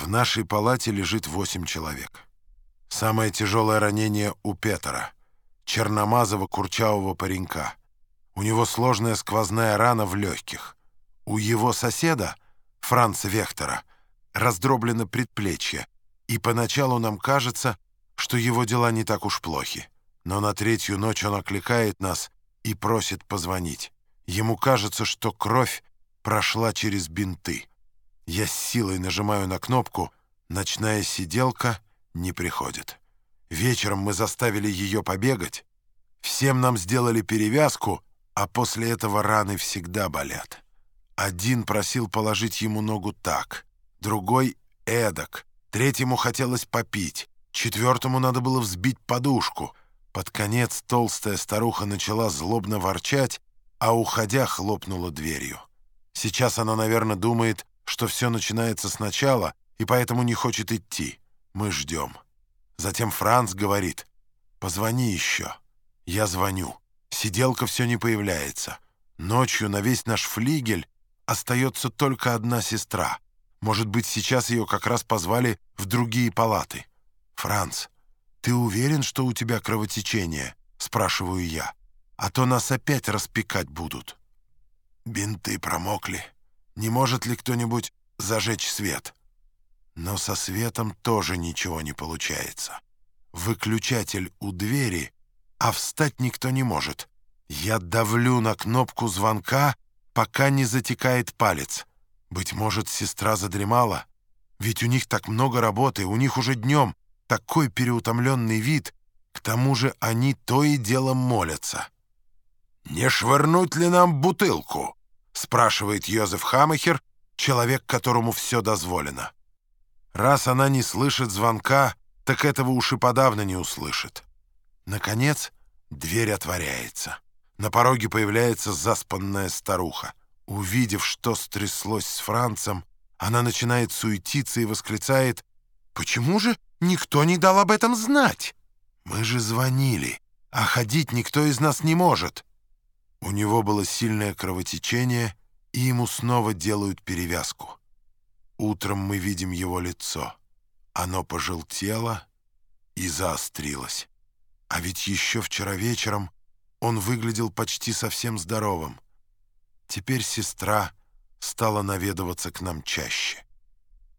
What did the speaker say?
В нашей палате лежит восемь человек. Самое тяжелое ранение у Петера, черномазого курчавого паренька. У него сложная сквозная рана в легких. У его соседа, Франца Вектора, раздроблено предплечье, и поначалу нам кажется, что его дела не так уж плохи. Но на третью ночь он окликает нас и просит позвонить. Ему кажется, что кровь прошла через бинты. Я с силой нажимаю на кнопку, ночная сиделка не приходит. Вечером мы заставили ее побегать. Всем нам сделали перевязку, а после этого раны всегда болят. Один просил положить ему ногу так, другой — эдак, третьему хотелось попить, четвертому надо было взбить подушку. Под конец толстая старуха начала злобно ворчать, а уходя хлопнула дверью. Сейчас она, наверное, думает, что все начинается сначала, и поэтому не хочет идти. Мы ждем. Затем Франц говорит, «Позвони еще». Я звоню. Сиделка все не появляется. Ночью на весь наш флигель остается только одна сестра. Может быть, сейчас ее как раз позвали в другие палаты. «Франц, ты уверен, что у тебя кровотечение?» — спрашиваю я. «А то нас опять распекать будут». Бинты промокли. Не может ли кто-нибудь зажечь свет? Но со светом тоже ничего не получается. Выключатель у двери, а встать никто не может. Я давлю на кнопку звонка, пока не затекает палец. Быть может, сестра задремала? Ведь у них так много работы, у них уже днем такой переутомленный вид, к тому же они то и дело молятся. «Не швырнуть ли нам бутылку?» — спрашивает Йозеф Хамахер, человек, которому все дозволено. Раз она не слышит звонка, так этого уж и подавно не услышит. Наконец, дверь отворяется. На пороге появляется заспанная старуха. Увидев, что стряслось с Францем, она начинает суетиться и восклицает «Почему же никто не дал об этом знать? Мы же звонили, а ходить никто из нас не может». У него было сильное кровотечение, и ему снова делают перевязку. Утром мы видим его лицо. Оно пожелтело и заострилось. А ведь еще вчера вечером он выглядел почти совсем здоровым. Теперь сестра стала наведываться к нам чаще.